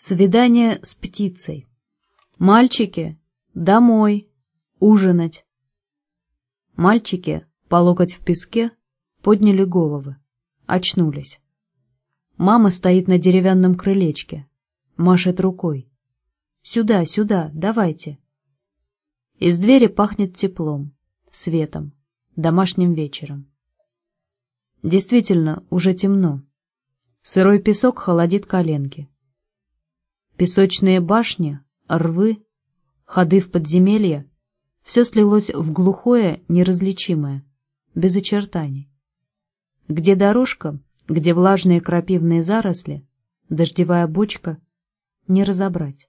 Свидание с птицей. Мальчики, домой, ужинать. Мальчики, по локоть в песке, подняли головы, очнулись. Мама стоит на деревянном крылечке, машет рукой. «Сюда, сюда, давайте». Из двери пахнет теплом, светом, домашним вечером. Действительно, уже темно. Сырой песок холодит коленки. Песочные башни, рвы, ходы в подземелья — все слилось в глухое, неразличимое, без очертаний. Где дорожка, где влажные крапивные заросли, дождевая бочка — не разобрать.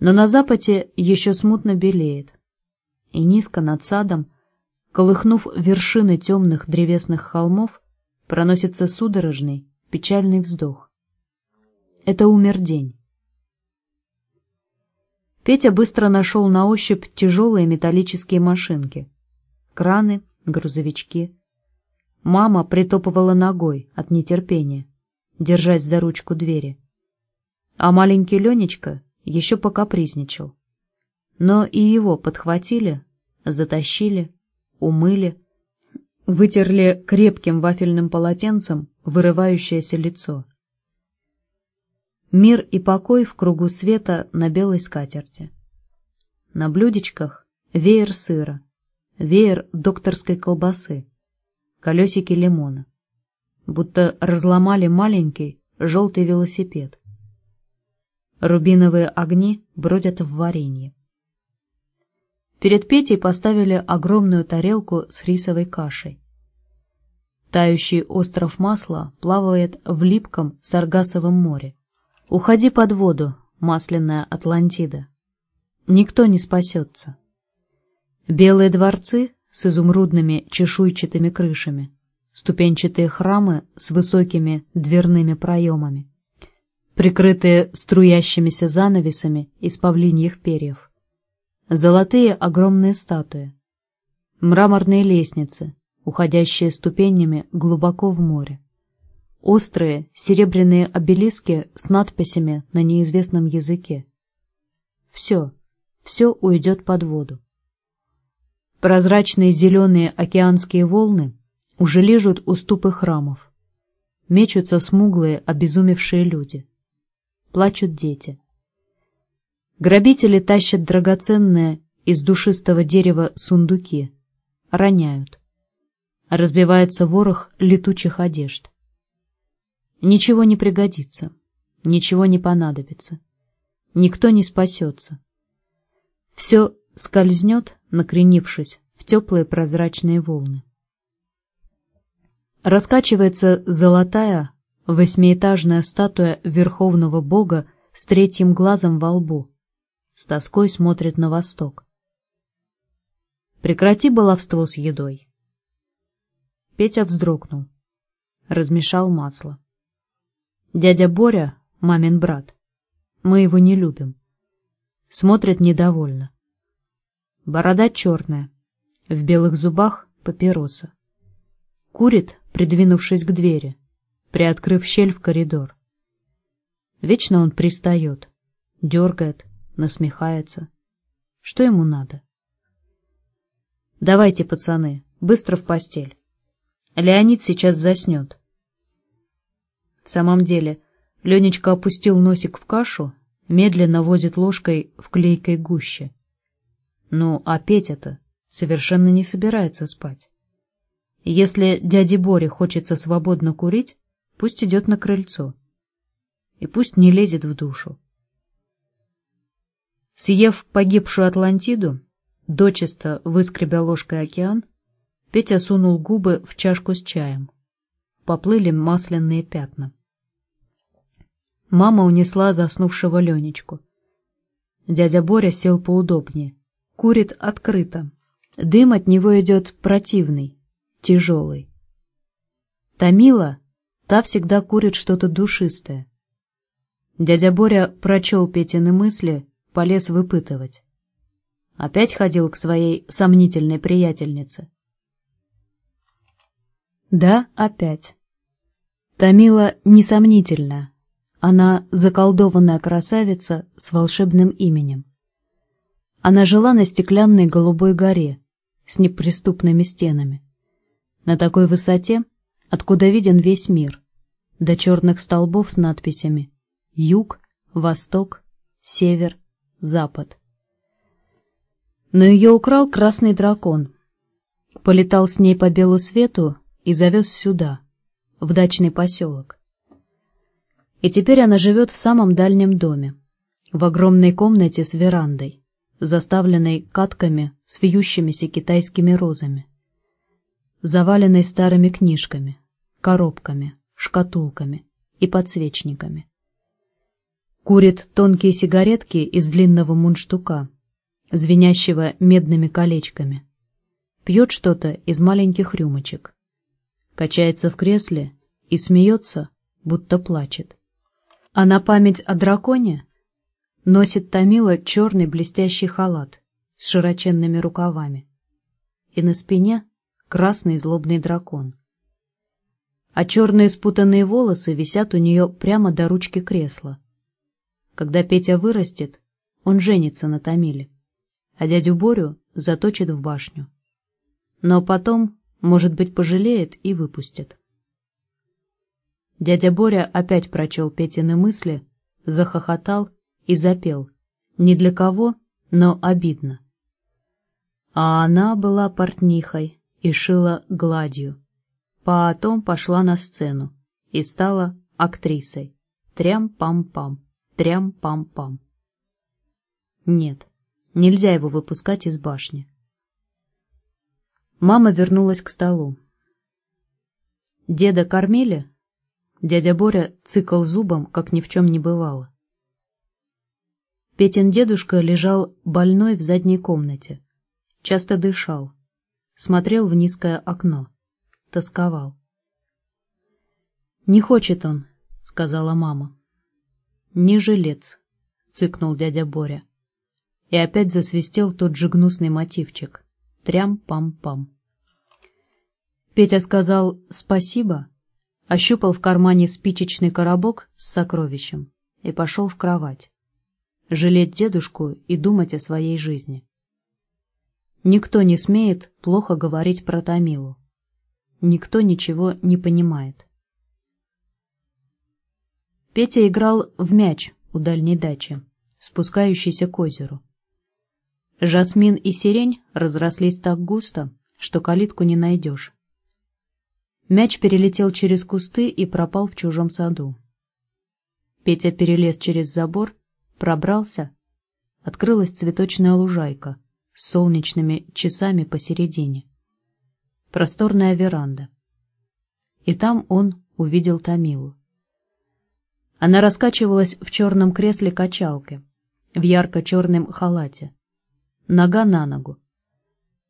Но на западе еще смутно белеет, и низко над садом, колыхнув вершины темных древесных холмов, проносится судорожный, печальный вздох. Это умер день. Петя быстро нашел на ощупь тяжелые металлические машинки. Краны, грузовички. Мама притопывала ногой от нетерпения, держась за ручку двери. А маленький Ленечка еще покапризничал. Но и его подхватили, затащили, умыли, вытерли крепким вафельным полотенцем вырывающееся лицо. Мир и покой в кругу света на белой скатерти. На блюдечках веер сыра, веер докторской колбасы, колесики лимона. Будто разломали маленький желтый велосипед. Рубиновые огни бродят в варенье. Перед Петей поставили огромную тарелку с рисовой кашей. Тающий остров масла плавает в липком Саргасовом море. Уходи под воду, масляная Атлантида. Никто не спасется. Белые дворцы с изумрудными чешуйчатыми крышами, ступенчатые храмы с высокими дверными проемами, прикрытые струящимися занавесами из павлиньих перьев, золотые огромные статуи, мраморные лестницы, уходящие ступенями глубоко в море. Острые серебряные обелиски с надписями на неизвестном языке. Все, все уйдет под воду. Прозрачные зеленые океанские волны уже лежат уступы храмов. Мечутся смуглые, обезумевшие люди. Плачут дети. Грабители тащат драгоценные из душистого дерева сундуки. Роняют. Разбивается ворох летучих одежд. Ничего не пригодится, ничего не понадобится. Никто не спасется. Все скользнет, накренившись в теплые прозрачные волны. Раскачивается золотая восьмиэтажная статуя Верховного Бога с третьим глазом во лбу. С тоской смотрит на восток. Прекрати баловство с едой. Петя вздрогнул. Размешал масло. Дядя Боря, мамин брат. Мы его не любим. Смотрит недовольно. Борода черная, в белых зубах папироса. Курит, придвинувшись к двери, приоткрыв щель в коридор. Вечно он пристает, дергает, насмехается. Что ему надо? Давайте, пацаны, быстро в постель. Леонид сейчас заснет. В самом деле, Ленечка опустил носик в кашу, медленно возит ложкой в клейкой гуще. Ну, а Петя-то совершенно не собирается спать. Если дяде Боре хочется свободно курить, пусть идет на крыльцо. И пусть не лезет в душу. Съев погибшую Атлантиду, дочисто выскребя ложкой океан, Петя сунул губы в чашку с чаем. Поплыли масляные пятна. Мама унесла заснувшего Ленечку. Дядя Боря сел поудобнее. Курит открыто. Дым от него идет противный, тяжелый. Томила, та всегда курит что-то душистое. Дядя Боря прочел Петины мысли, полез выпытывать. Опять ходил к своей сомнительной приятельнице. Да, опять. Томила несомнительно, Она заколдованная красавица с волшебным именем. Она жила на стеклянной голубой горе с неприступными стенами. На такой высоте, откуда виден весь мир, до черных столбов с надписями «Юг», «Восток», «Север», «Запад». Но ее украл красный дракон. Полетал с ней по белу свету и завез сюда, в дачный поселок. И теперь она живет в самом дальнем доме, в огромной комнате с верандой, заставленной катками с вьющимися китайскими розами, заваленной старыми книжками, коробками, шкатулками и подсвечниками. Курит тонкие сигаретки из длинного мундштука, звенящего медными колечками. Пьет что-то из маленьких рюмочек. Качается в кресле и смеется, будто плачет. А на память о драконе носит Томила черный блестящий халат с широченными рукавами. И на спине красный злобный дракон. А черные спутанные волосы висят у нее прямо до ручки кресла. Когда Петя вырастет, он женится на Томиле, а дядю Борю заточит в башню. Но потом, может быть, пожалеет и выпустит. Дядя Боря опять прочел Петины мысли, захохотал и запел. Не для кого, но обидно. А она была портнихой и шила гладью. Потом пошла на сцену и стала актрисой. Трям-пам-пам. Трям-пам-пам. Нет, нельзя его выпускать из башни. Мама вернулась к столу. Деда кормили? Дядя Боря цикал зубом, как ни в чем не бывало. Петин дедушка лежал больной в задней комнате. Часто дышал. Смотрел в низкое окно. Тосковал. «Не хочет он», — сказала мама. «Не жилец», — цыкнул дядя Боря. И опять засвистел тот же гнусный мотивчик. Трям-пам-пам. Петя сказал «спасибо», ощупал в кармане спичечный коробок с сокровищем и пошел в кровать. Жалеть дедушку и думать о своей жизни. Никто не смеет плохо говорить про Томилу. Никто ничего не понимает. Петя играл в мяч у дальней дачи, спускающейся к озеру. Жасмин и сирень разрослись так густо, что калитку не найдешь. Мяч перелетел через кусты и пропал в чужом саду. Петя перелез через забор, пробрался. Открылась цветочная лужайка с солнечными часами посередине. Просторная веранда. И там он увидел Томилу. Она раскачивалась в черном кресле качалки, в ярко-черном халате, нога на ногу.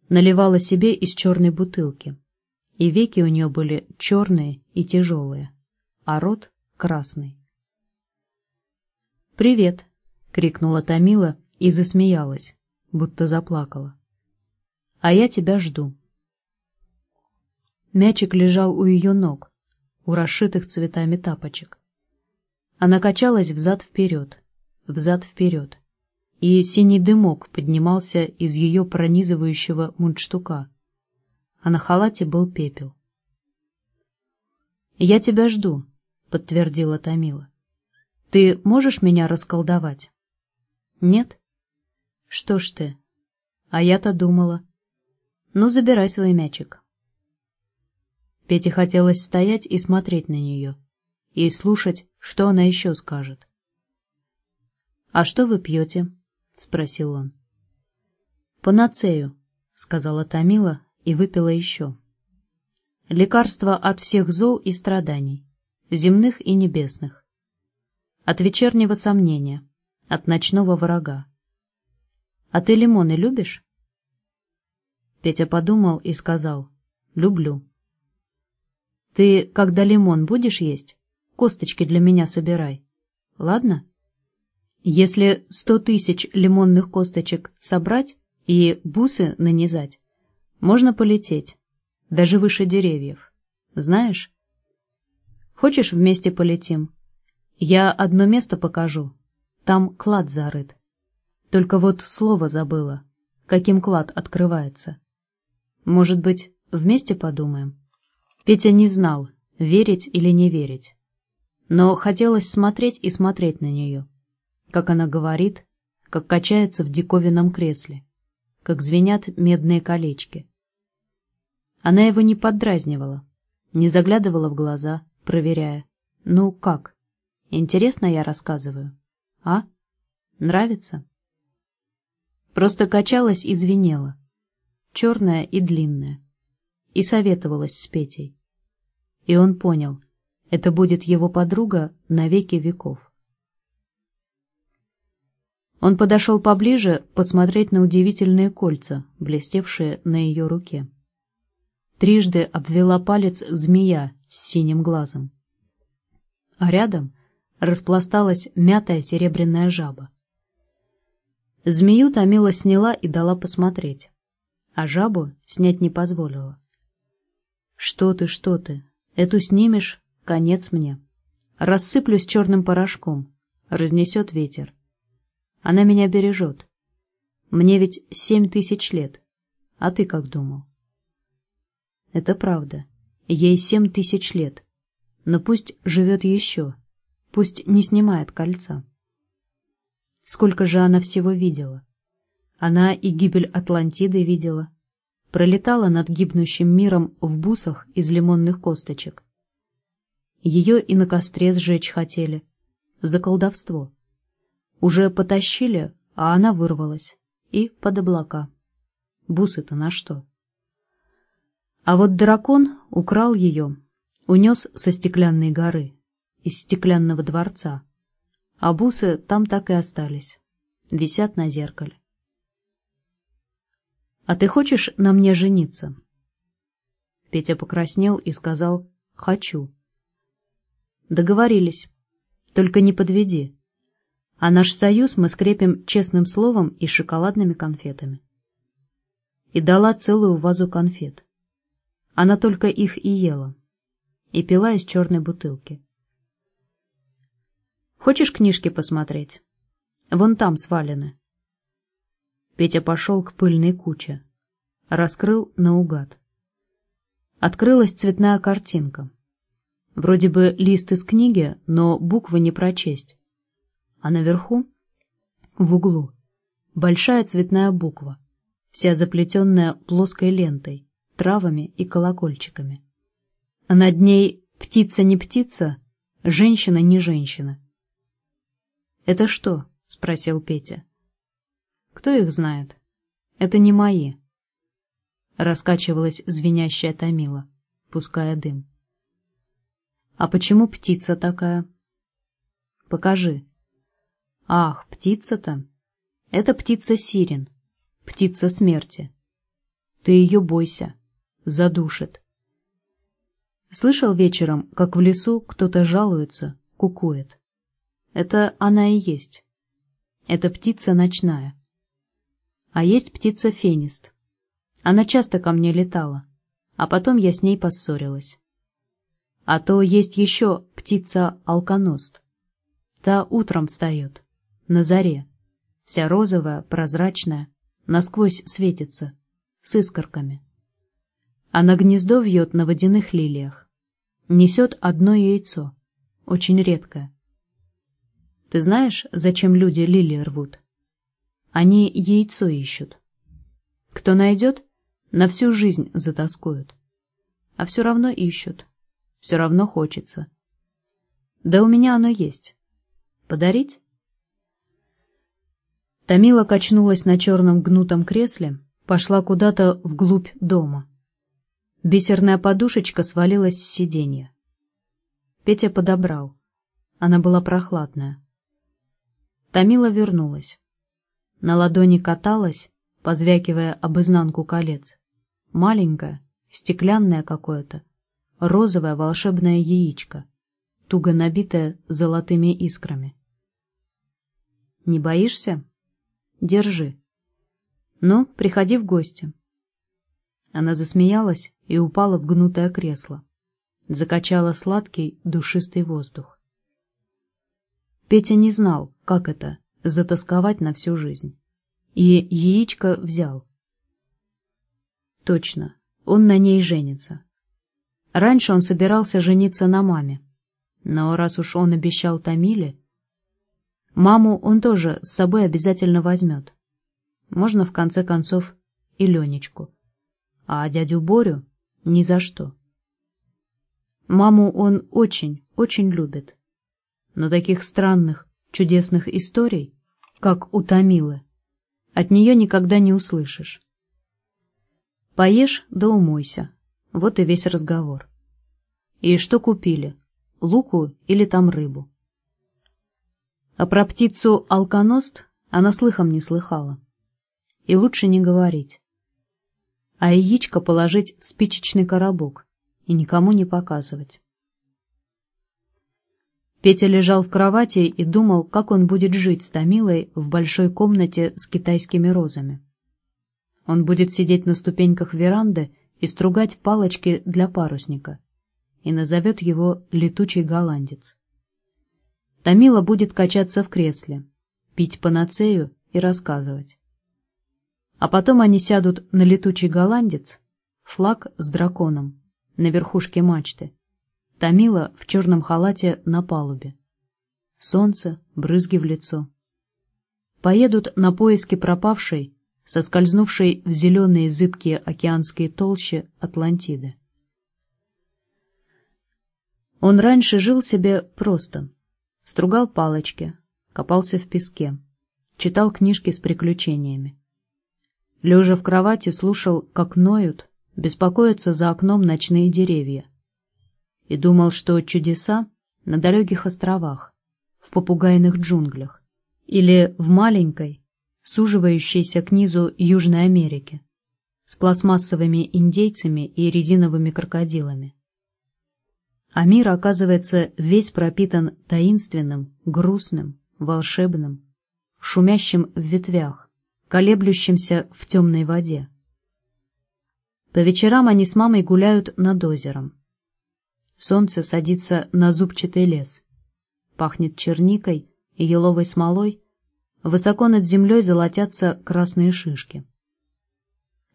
Наливала себе из черной бутылки, и веки у нее были черные и тяжелые, а рот красный. «Привет!» — крикнула Томила и засмеялась, будто заплакала. «А я тебя жду». Мячик лежал у ее ног, у расшитых цветами тапочек. Она качалась взад-вперед, взад-вперед, и синий дымок поднимался из ее пронизывающего мундштука, а на халате был пепел. «Я тебя жду», — подтвердила Томила. «Ты можешь меня расколдовать?» «Нет?» «Что ж ты? А я-то думала. Ну, забирай свой мячик». Пете хотелось стоять и смотреть на нее и слушать, что она еще скажет. «А что вы пьете?» — спросил он. «Панацею», — сказала Томила и выпила еще. «Лекарство от всех зол и страданий, земных и небесных, от вечернего сомнения, от ночного врага. А ты лимоны любишь?» Петя подумал и сказал «Люблю». «Ты, когда лимон будешь есть, косточки для меня собирай. Ладно? Если сто тысяч лимонных косточек собрать и бусы нанизать, можно полететь, даже выше деревьев. Знаешь? Хочешь, вместе полетим? Я одно место покажу. Там клад зарыт. Только вот слово забыла. Каким клад открывается? Может быть, вместе подумаем? Петя не знал, верить или не верить. Но хотелось смотреть и смотреть на нее. Как она говорит, как качается в диковинном кресле, как звенят медные колечки. Она его не поддразнивала, не заглядывала в глаза, проверяя. «Ну как? Интересно я рассказываю? А? Нравится?» Просто качалась и звенела, черная и длинная, и советовалась с Петей. И он понял, это будет его подруга на веки веков. Он подошел поближе посмотреть на удивительные кольца, блестевшие на ее руке. Трижды обвела палец змея с синим глазом. А рядом распласталась мятая серебряная жаба. Змею Томила сняла и дала посмотреть, а жабу снять не позволила. «Что ты, что ты? Эту снимешь, конец мне. Рассыплюсь черным порошком, разнесет ветер. Она меня бережет. Мне ведь семь тысяч лет. А ты как думал?» Это правда. Ей семь тысяч лет. Но пусть живет еще. Пусть не снимает кольца. Сколько же она всего видела. Она и гибель Атлантиды видела. Пролетала над гибнущим миром в бусах из лимонных косточек. Ее и на костре сжечь хотели. За колдовство. Уже потащили, а она вырвалась. И под облака. Бусы-то на что? А вот дракон украл ее, унес со стеклянной горы, из стеклянного дворца. А бусы там так и остались, висят на зеркале. «А ты хочешь на мне жениться?» Петя покраснел и сказал «хочу». «Договорились. Только не подведи. А наш союз мы скрепим честным словом и шоколадными конфетами». И дала целую вазу конфет. Она только их и ела. И пила из черной бутылки. «Хочешь книжки посмотреть? Вон там свалены». Петя пошел к пыльной куче. Раскрыл наугад. Открылась цветная картинка. Вроде бы лист из книги, но буквы не прочесть. А наверху, в углу, большая цветная буква, вся заплетенная плоской лентой травами и колокольчиками. Над ней птица не птица, женщина не женщина. «Это что?» — спросил Петя. «Кто их знает? Это не мои». Раскачивалась звенящая Томила, пуская дым. «А почему птица такая?» «Покажи». «Ах, птица-то! Это птица Сирен, птица смерти. Ты ее бойся задушит. Слышал вечером, как в лесу кто-то жалуется, кукует. Это она и есть. Это птица ночная. А есть птица фенист. Она часто ко мне летала, а потом я с ней поссорилась. А то есть еще птица алконост. Та утром встает, на заре, вся розовая, прозрачная, насквозь светится, с искорками. Она гнездо вьет на водяных лилиях. Несет одно яйцо, очень редкое. Ты знаешь, зачем люди лилии рвут? Они яйцо ищут. Кто найдет, на всю жизнь затаскуют. А все равно ищут, все равно хочется. Да у меня оно есть. Подарить? Томила качнулась на черном гнутом кресле, пошла куда-то вглубь дома. Бисерная подушечка свалилась с сиденья. Петя подобрал. Она была прохладная. Томила вернулась. На ладони каталась, позвякивая об изнанку колец. Маленькое, стеклянное какое-то, розовое волшебное яичко, туго набитое золотыми искрами. «Не боишься? Держи. Ну, приходи в гости». Она засмеялась и упала в гнутое кресло. Закачала сладкий, душистый воздух. Петя не знал, как это — затасковать на всю жизнь. И яичко взял. Точно, он на ней женится. Раньше он собирался жениться на маме. Но раз уж он обещал Томиле, маму он тоже с собой обязательно возьмет. Можно, в конце концов, и Ленечку. А дядю Борю ни за что. Маму он очень, очень любит. Но таких странных, чудесных историй, как у Томилы, от нее никогда не услышишь. Поешь да умойся. Вот и весь разговор. И что купили? Луку или там рыбу? А про птицу алконост она слыхом не слыхала. И лучше не говорить. А яичко положить в спичечный коробок и никому не показывать. Петя лежал в кровати и думал, как он будет жить с Томилой в большой комнате с китайскими розами. Он будет сидеть на ступеньках веранды и стругать палочки для парусника, и назовет его «летучий голландец». Томила будет качаться в кресле, пить панацею и рассказывать. А потом они сядут на летучий голландец, флаг с драконом, на верхушке мачты, Томила в черном халате на палубе. Солнце, брызги в лицо. Поедут на поиски пропавшей, соскользнувшей в зеленые зыбкие океанские толщи Атлантиды. Он раньше жил себе просто. Стругал палочки, копался в песке, читал книжки с приключениями. Лежа в кровати, слушал, как ноют, беспокоятся за окном ночные деревья и думал, что чудеса на далеких островах, в попугайных джунглях или в маленькой, суживающейся к низу Южной Америки, с пластмассовыми индейцами и резиновыми крокодилами. А мир, оказывается, весь пропитан таинственным, грустным, волшебным, шумящим в ветвях, колеблющимся в темной воде. По вечерам они с мамой гуляют над озером. Солнце садится на зубчатый лес. Пахнет черникой и еловой смолой. Высоко над землей золотятся красные шишки.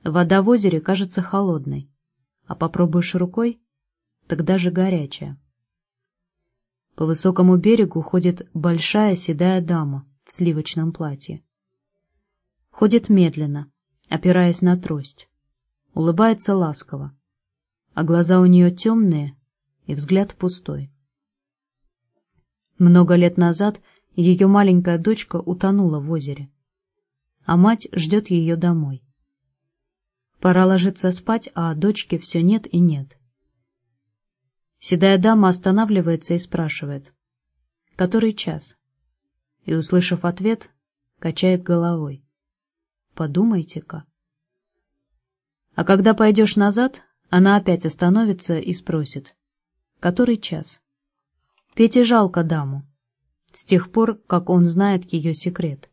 Вода в озере кажется холодной, а попробуешь рукой, тогда же горячая. По высокому берегу ходит большая седая дама в сливочном платье. Ходит медленно, опираясь на трость. Улыбается ласково, а глаза у нее темные, и взгляд пустой. Много лет назад ее маленькая дочка утонула в озере, а мать ждет ее домой. Пора ложиться спать, а дочки все нет и нет. Седая дама останавливается и спрашивает, который час? И, услышав ответ, качает головой. Подумайте-ка. А когда пойдешь назад, она опять остановится и спросит, Который час? Пете жалко даму, с тех пор, как он знает ее секрет.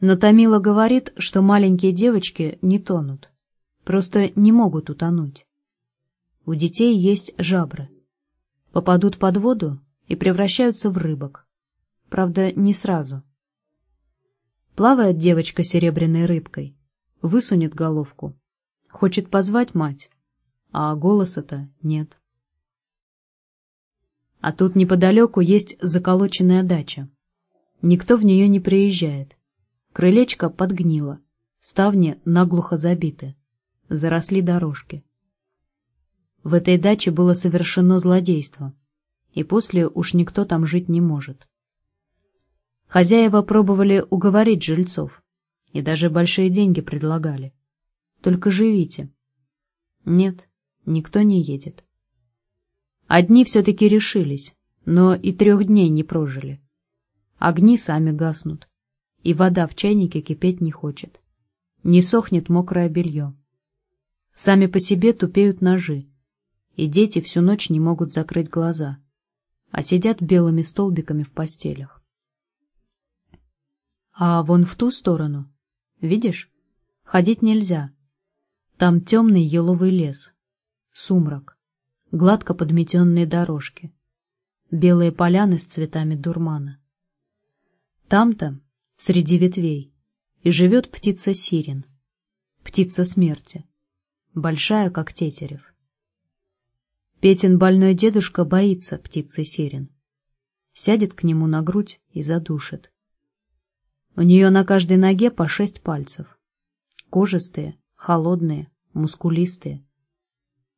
Но Томила говорит, что маленькие девочки не тонут, просто не могут утонуть. У детей есть жабры. Попадут под воду и превращаются в рыбок. Правда, не сразу. Плавает девочка серебряной рыбкой, высунет головку, хочет позвать мать, а голоса-то нет. А тут неподалеку есть заколоченная дача. Никто в нее не приезжает. Крылечко подгнило, ставни наглухо забиты, заросли дорожки. В этой даче было совершено злодейство, и после уж никто там жить не может. Хозяева пробовали уговорить жильцов, и даже большие деньги предлагали. Только живите. Нет, никто не едет. Одни все-таки решились, но и трех дней не прожили. Огни сами гаснут, и вода в чайнике кипеть не хочет. Не сохнет мокрое белье. Сами по себе тупеют ножи, и дети всю ночь не могут закрыть глаза, а сидят белыми столбиками в постелях. А вон в ту сторону, видишь, ходить нельзя. Там темный еловый лес, сумрак гладко подметенные дорожки. белые поляны с цветами дурмана. Там-то, среди ветвей, и живет птица сирен, птица смерти, большая, как тетерев. Петин больной дедушка боится птицы сирен, сядет к нему на грудь и задушит. У нее на каждой ноге по шесть пальцев, кожистые, холодные, мускулистые,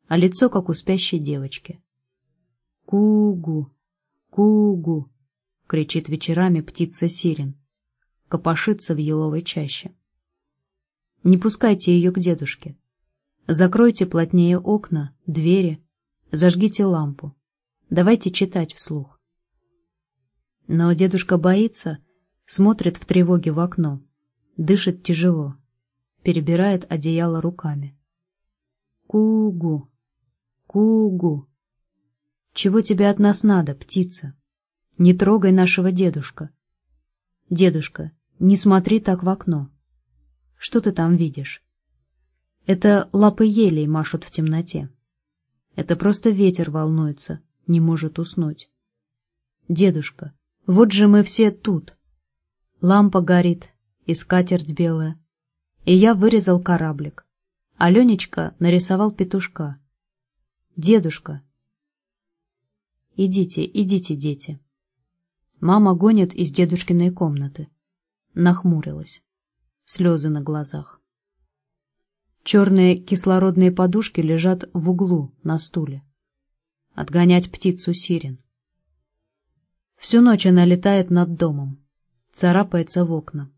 а лицо, как у спящей девочки. «Кугу! Кугу!» — кричит вечерами птица сирен, копошится в еловой чаще. Не пускайте ее к дедушке. Закройте плотнее окна, двери, зажгите лампу. Давайте читать вслух. Но дедушка боится, смотрит в тревоге в окно, дышит тяжело, перебирает одеяло руками. Кугу! Кугу! Чего тебе от нас надо, птица? Не трогай нашего дедушка. Дедушка, не смотри так в окно. Что ты там видишь? Это лапы елей машут в темноте. Это просто ветер волнуется, не может уснуть. Дедушка, вот же мы все тут. Лампа горит, и скатерть белая. И я вырезал кораблик. Аленечка нарисовал петушка. Дедушка, Идите, идите, дети. Мама гонит из дедушкиной комнаты. Нахмурилась. Слезы на глазах. Черные кислородные подушки лежат в углу на стуле. Отгонять птицу сирен. Всю ночь она летает над домом, царапается в окна.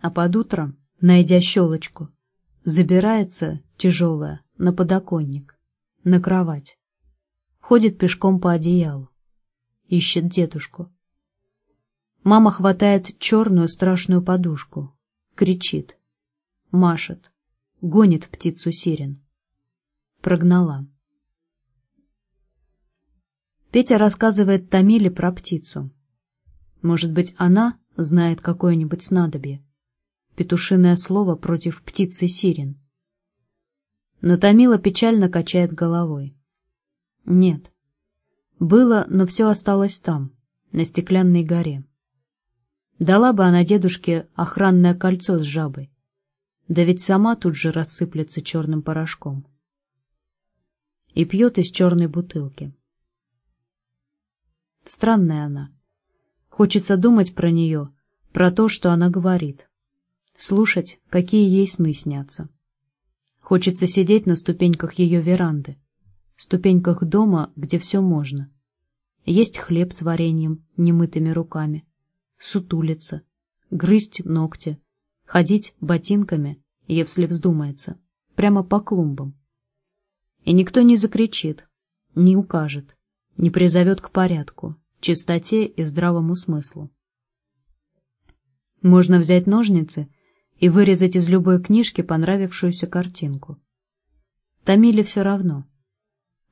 А под утро, найдя щелочку, забирается, тяжелая, на подоконник, на кровать. Ходит пешком по одеялу. Ищет дедушку. Мама хватает черную страшную подушку. Кричит. Машет. Гонит птицу сирен. Прогнала. Петя рассказывает Тамиле про птицу. Может быть, она знает какое-нибудь снадобье. Петушиное слово против птицы сирен. Но Тамила печально качает головой. Нет. Было, но все осталось там, на стеклянной горе. Дала бы она дедушке охранное кольцо с жабой. Да ведь сама тут же рассыплется черным порошком. И пьет из черной бутылки. Странная она. Хочется думать про нее, про то, что она говорит. Слушать, какие ей сны снятся. Хочется сидеть на ступеньках ее веранды ступеньках дома, где все можно. Есть хлеб с вареньем, немытыми руками, сутулиться, грызть ногти, ходить ботинками, если вздумается, прямо по клумбам. И никто не закричит, не укажет, не призовет к порядку, чистоте и здравому смыслу. Можно взять ножницы и вырезать из любой книжки понравившуюся картинку. Томиле все равно —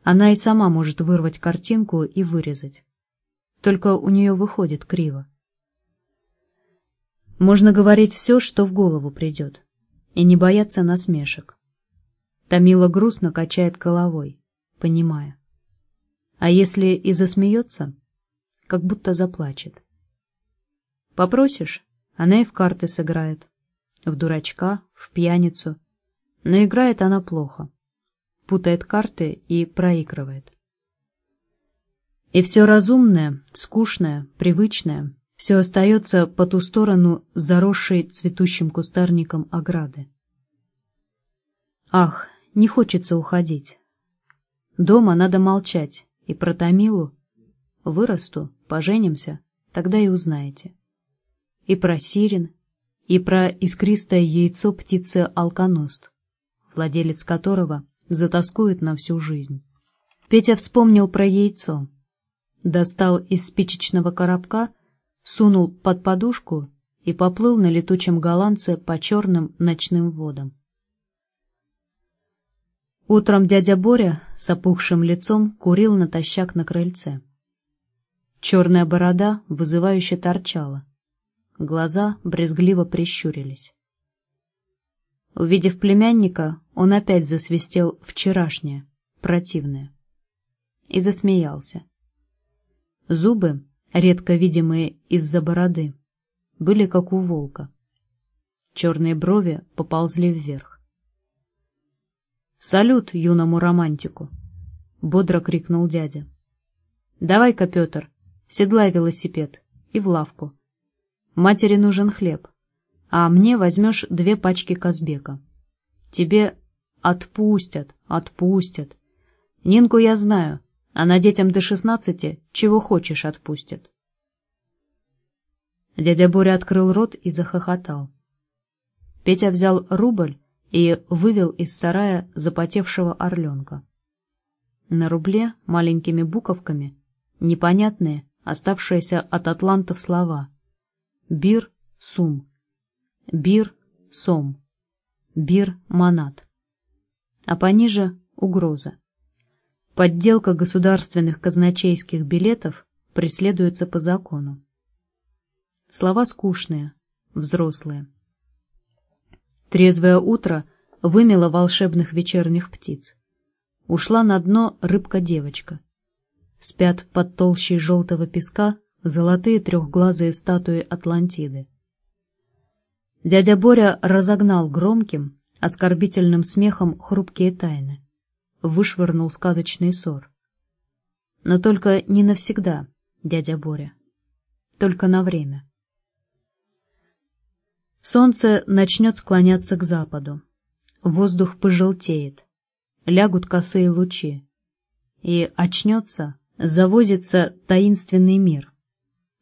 она и сама может вырвать картинку и вырезать. Только у нее выходит криво. Можно говорить все, что в голову придет, и не бояться насмешек. Тамила грустно качает головой, понимая. А если и засмеется, как будто заплачет. Попросишь, она и в карты сыграет, в дурачка, в пьяницу, но играет она плохо путает карты и проигрывает. И все разумное, скучное, привычное, все остается по ту сторону заросшей цветущим кустарником ограды. Ах, не хочется уходить. Дома надо молчать, и про Томилу вырасту, поженимся, тогда и узнаете. И про сирен, и про искристое яйцо птицы алконост, владелец которого затаскует на всю жизнь. Петя вспомнил про яйцо. Достал из спичечного коробка, сунул под подушку и поплыл на летучем голландце по черным ночным водам. Утром дядя Боря с опухшим лицом курил натощак на крыльце. Черная борода вызывающе торчала. Глаза брезгливо прищурились. Увидев племянника, он опять засвистел вчерашнее, противное. И засмеялся. Зубы, редко видимые из-за бороды, были как у волка. Черные брови поползли вверх. «Салют юному романтику!» — бодро крикнул дядя. «Давай-ка, Петр, седлай велосипед и в лавку. Матери нужен хлеб, а мне возьмешь две пачки Казбека. Тебе отпустят, отпустят. Нинку я знаю, она детям до шестнадцати чего хочешь отпустит. Дядя Боря открыл рот и захохотал. Петя взял рубль и вывел из сарая запотевшего орленка. На рубле маленькими буковками непонятные, оставшиеся от атлантов слова «Бир сум», «Бир сом», «Бир манат», а пониже — угроза. Подделка государственных казначейских билетов преследуется по закону. Слова скучные, взрослые. Трезвое утро вымело волшебных вечерних птиц. Ушла на дно рыбка-девочка. Спят под толщей желтого песка золотые трехглазые статуи Атлантиды. Дядя Боря разогнал громким, оскорбительным смехом хрупкие тайны. Вышвырнул сказочный ссор. Но только не навсегда, дядя Боря. Только на время. Солнце начнет склоняться к западу. Воздух пожелтеет. Лягут косые лучи. И очнется, завозится таинственный мир.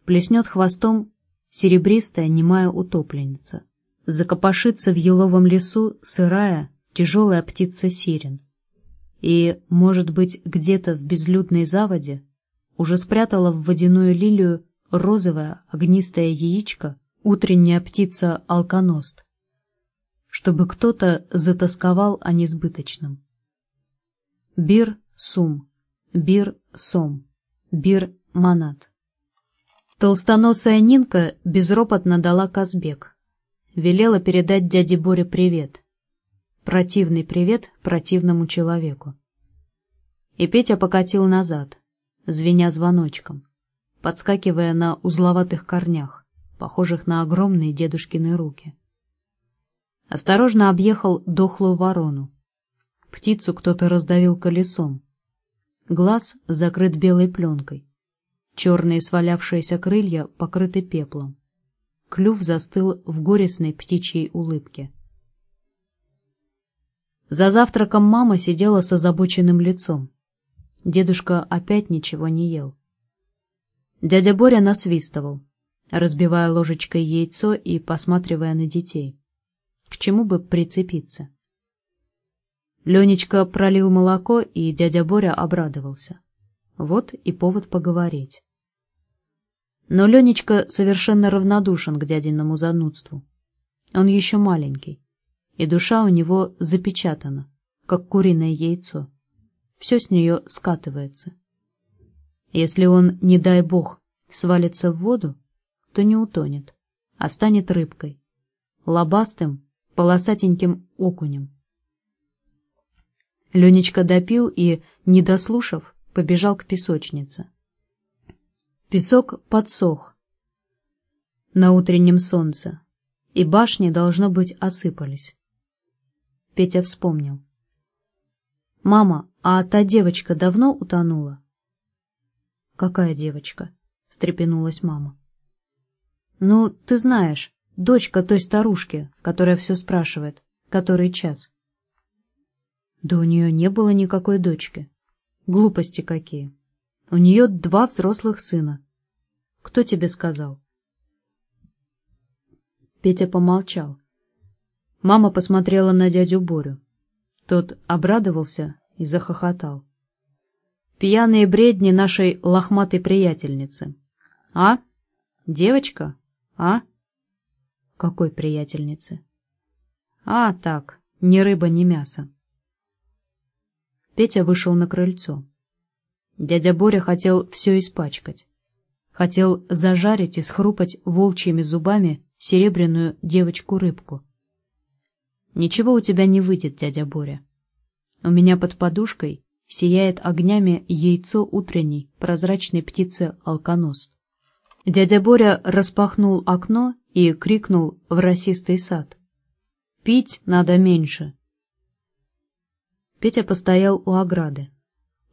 Плеснет хвостом серебристая немая утопленница. Закопошится в еловом лесу сырая, тяжелая птица сирен. И, может быть, где-то в безлюдной заводе уже спрятала в водяную лилию розовое огнистое яичко утренняя птица алконост, чтобы кто-то затасковал о несбыточном. Бир сум, бир сом, бир манат. Толстоносая Нинка безропотно дала Казбек. Велела передать дяде Боре привет. Противный привет противному человеку. И Петя покатил назад, звеня звоночком, подскакивая на узловатых корнях похожих на огромные дедушкины руки. Осторожно объехал дохлую ворону. Птицу кто-то раздавил колесом. Глаз закрыт белой пленкой. Черные свалявшиеся крылья покрыты пеплом. Клюв застыл в горестной птичьей улыбке. За завтраком мама сидела с озабоченным лицом. Дедушка опять ничего не ел. Дядя Боря насвистывал разбивая ложечкой яйцо и посматривая на детей. К чему бы прицепиться? Ленечка пролил молоко, и дядя Боря обрадовался. Вот и повод поговорить. Но Ленечка совершенно равнодушен к дядиному занудству. Он еще маленький, и душа у него запечатана, как куриное яйцо. Все с нее скатывается. Если он, не дай бог, свалится в воду, то не утонет, а станет рыбкой, лобастым, полосатеньким окунем. Ленечка допил и, не дослушав, побежал к песочнице. Песок подсох на утреннем солнце, и башни, должно быть, осыпались. Петя вспомнил. «Мама, а та девочка давно утонула?» «Какая девочка?» — встрепенулась мама. «Ну, ты знаешь, дочка той старушки, которая все спрашивает, который час». Да у нее не было никакой дочки. Глупости какие. У нее два взрослых сына. Кто тебе сказал? Петя помолчал. Мама посмотрела на дядю Борю. Тот обрадовался и захохотал. Пьяные бредни нашей лохматой приятельницы. А? Девочка? А? Какой приятельницы? А, так, ни рыба, ни мясо. Петя вышел на крыльцо. Дядя Боря хотел все испачкать. Хотел зажарить и схрупать волчьими зубами серебряную девочку-рыбку. Ничего у тебя не выйдет, дядя Боря. У меня под подушкой сияет огнями яйцо утренней прозрачной птицы алконост. Дядя Боря распахнул окно и крикнул в расистый сад. «Пить надо меньше!» Петя постоял у ограды,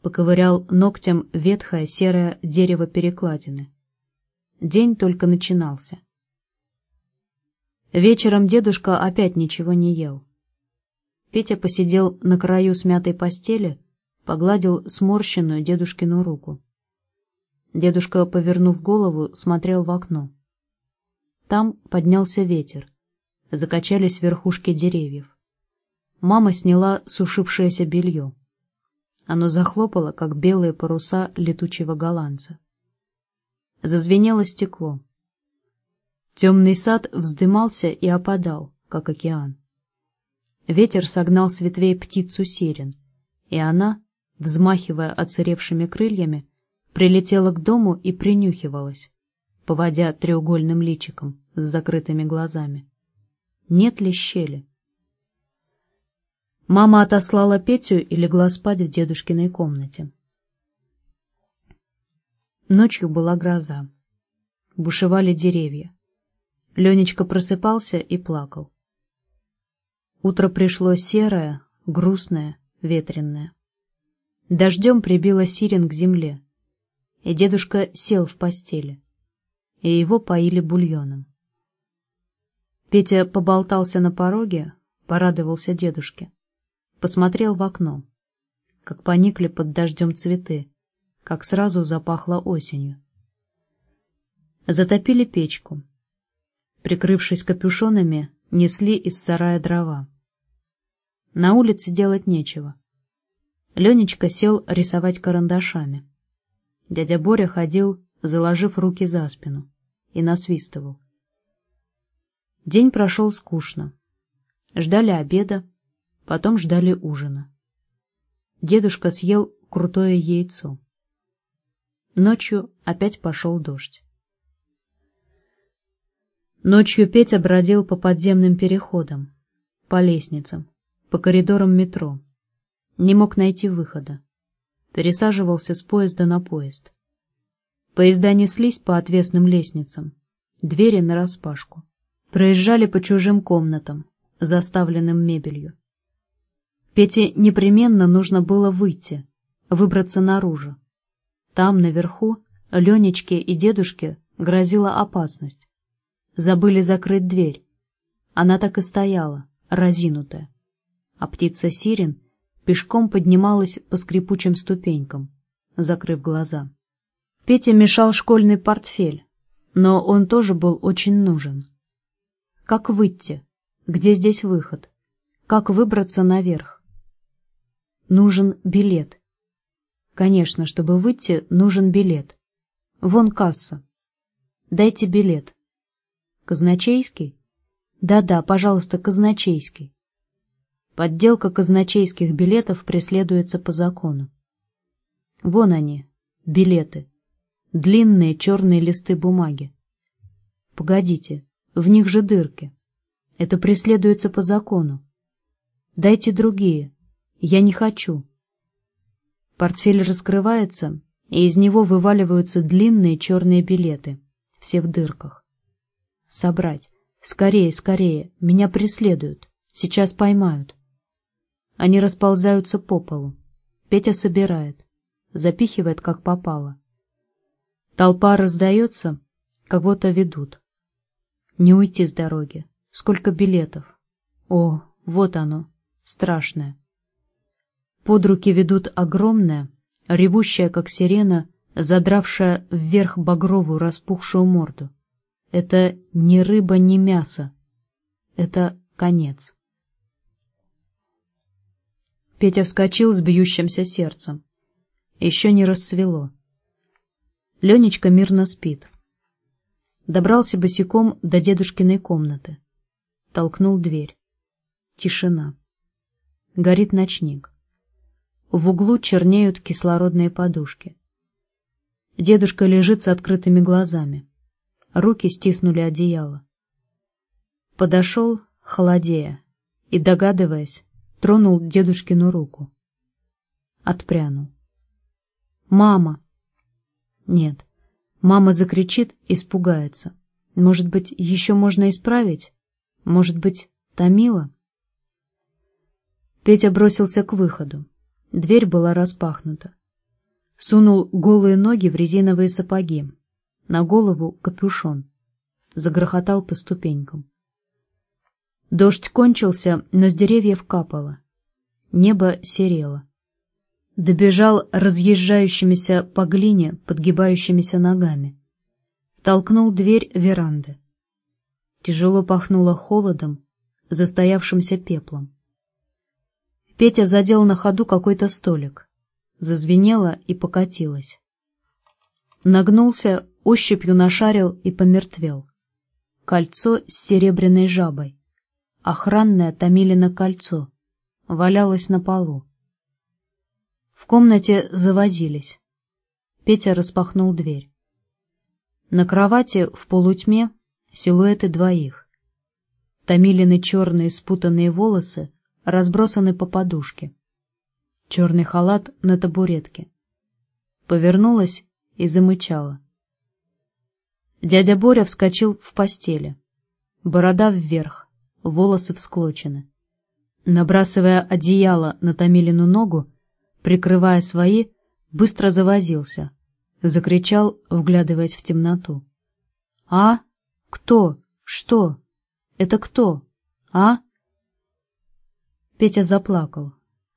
поковырял ногтем ветхое серое дерево перекладины. День только начинался. Вечером дедушка опять ничего не ел. Петя посидел на краю смятой постели, погладил сморщенную дедушкину руку. Дедушка, повернув голову, смотрел в окно. Там поднялся ветер. Закачались верхушки деревьев. Мама сняла сушившееся белье. Оно захлопало, как белые паруса летучего голландца. Зазвенело стекло. Темный сад вздымался и опадал, как океан. Ветер согнал с ветвей птицу сирен, и она, взмахивая оцаревшими крыльями, прилетела к дому и принюхивалась, поводя треугольным личиком с закрытыми глазами. Нет ли щели? Мама отослала Петю и легла спать в дедушкиной комнате. Ночью была гроза. Бушевали деревья. Ленечка просыпался и плакал. Утро пришло серое, грустное, ветренное. Дождем прибило сирен к земле, и дедушка сел в постели, и его поили бульоном. Петя поболтался на пороге, порадовался дедушке, посмотрел в окно, как поникли под дождем цветы, как сразу запахло осенью. Затопили печку. Прикрывшись капюшонами, несли из сарая дрова. На улице делать нечего. Ленечка сел рисовать карандашами. Дядя Боря ходил, заложив руки за спину, и насвистывал. День прошел скучно. Ждали обеда, потом ждали ужина. Дедушка съел крутое яйцо. Ночью опять пошел дождь. Ночью Петя бродил по подземным переходам, по лестницам, по коридорам метро. Не мог найти выхода. Пересаживался с поезда на поезд. Поезда неслись по отвесным лестницам, двери нараспашку. Проезжали по чужим комнатам, заставленным мебелью. Пете непременно нужно было выйти, выбраться наружу. Там, наверху, Ленечке и дедушке грозила опасность. Забыли закрыть дверь. Она так и стояла, разинутая а птица Сирен пешком поднималась по скрипучим ступенькам, закрыв глаза. Пете мешал школьный портфель, но он тоже был очень нужен. Как выйти? Где здесь выход? Как выбраться наверх? Нужен билет. Конечно, чтобы выйти, нужен билет. Вон касса. Дайте билет. Казначейский? Да-да, пожалуйста, казначейский. Подделка казначейских билетов преследуется по закону. Вон они, билеты. Длинные черные листы бумаги. Погодите, в них же дырки. Это преследуется по закону. Дайте другие. Я не хочу. Портфель раскрывается, и из него вываливаются длинные черные билеты, все в дырках. Собрать. Скорее, скорее. Меня преследуют. Сейчас поймают. Они расползаются по полу. Петя собирает, запихивает, как попало. Толпа раздается, кого-то ведут. Не уйти с дороги. Сколько билетов. О, вот оно, страшное. Под руки ведут огромное, ревущая, как сирена, задравшая вверх багровую распухшую морду. Это ни рыба, ни мясо. Это конец. Петя вскочил с бьющимся сердцем. Еще не рассвело. Ленечка мирно спит. Добрался босиком до дедушкиной комнаты. Толкнул дверь. Тишина. Горит ночник. В углу чернеют кислородные подушки. Дедушка лежит с открытыми глазами. Руки стиснули одеяло. Подошел, холодея, и, догадываясь, тронул дедушкину руку. отпрянул. «Мама!» Нет, мама закричит, испугается. Может быть, еще можно исправить? Может быть, томила? Петя бросился к выходу. Дверь была распахнута. Сунул голые ноги в резиновые сапоги. На голову капюшон. Загрохотал по ступенькам. Дождь кончился, но с деревьев капало. Небо серело. Добежал разъезжающимися по глине, подгибающимися ногами. Толкнул дверь веранды. Тяжело пахнуло холодом, застоявшимся пеплом. Петя задел на ходу какой-то столик. Зазвенело и покатилось. Нагнулся, ощупью нашарил и помертвел. Кольцо с серебряной жабой. Охранное Томилино кольцо. Валялось на полу. В комнате завозились. Петя распахнул дверь. На кровати в полутьме силуэты двоих. Томилины черные спутанные волосы разбросаны по подушке. Черный халат на табуретке. Повернулась и замычала. Дядя Боря вскочил в постели. Борода вверх, волосы всклочены. Набрасывая одеяло на Томилину ногу, прикрывая свои, быстро завозился. Закричал, вглядываясь в темноту. «А? Кто? Что? Это кто? А?» Петя заплакал,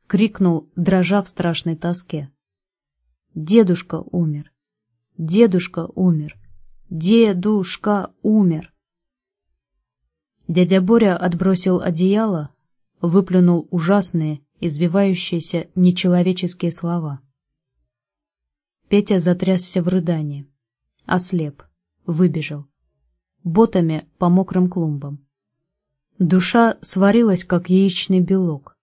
крикнул, дрожа в страшной тоске. «Дедушка умер! Дедушка умер! Дедушка умер!» Дядя Боря отбросил одеяло, выплюнул ужасные, извивающиеся нечеловеческие слова. Петя затрясся в рыдании. Ослеп. Выбежал. Ботами по мокрым клумбам. Душа сварилась, как яичный белок.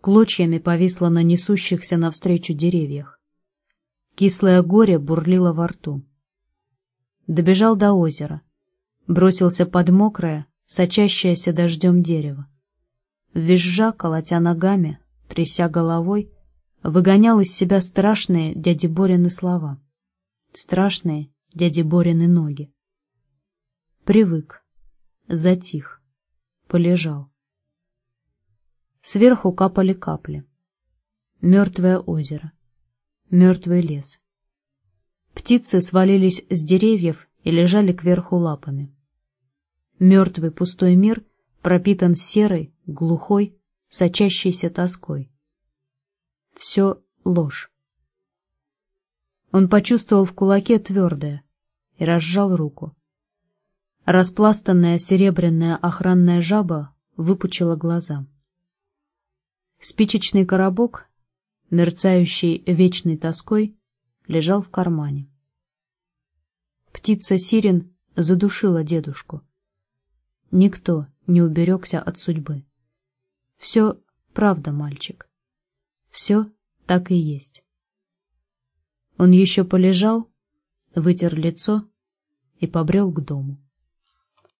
Клочьями повисла на несущихся навстречу деревьях. Кислое горе бурлило во рту. Добежал до озера. Бросился под мокрое, сочащееся дождем дерево. Визжа, колотя ногами, тряся головой, выгонял из себя страшные дяди Борины слова. Страшные дяди Борины ноги. Привык, затих, полежал. Сверху капали капли. Мертвое озеро, мертвый лес. Птицы свалились с деревьев и лежали кверху лапами. Мертвый пустой мир пропитан серой, глухой, сочащейся тоской. Все ложь. Он почувствовал в кулаке твердое и разжал руку. Распластанная серебряная охранная жаба выпучила глаза. Спичечный коробок, мерцающий вечной тоской, лежал в кармане. Птица Сирен задушила дедушку. Никто не уберегся от судьбы. Все правда, мальчик. Все так и есть. Он еще полежал, вытер лицо и побрел к дому.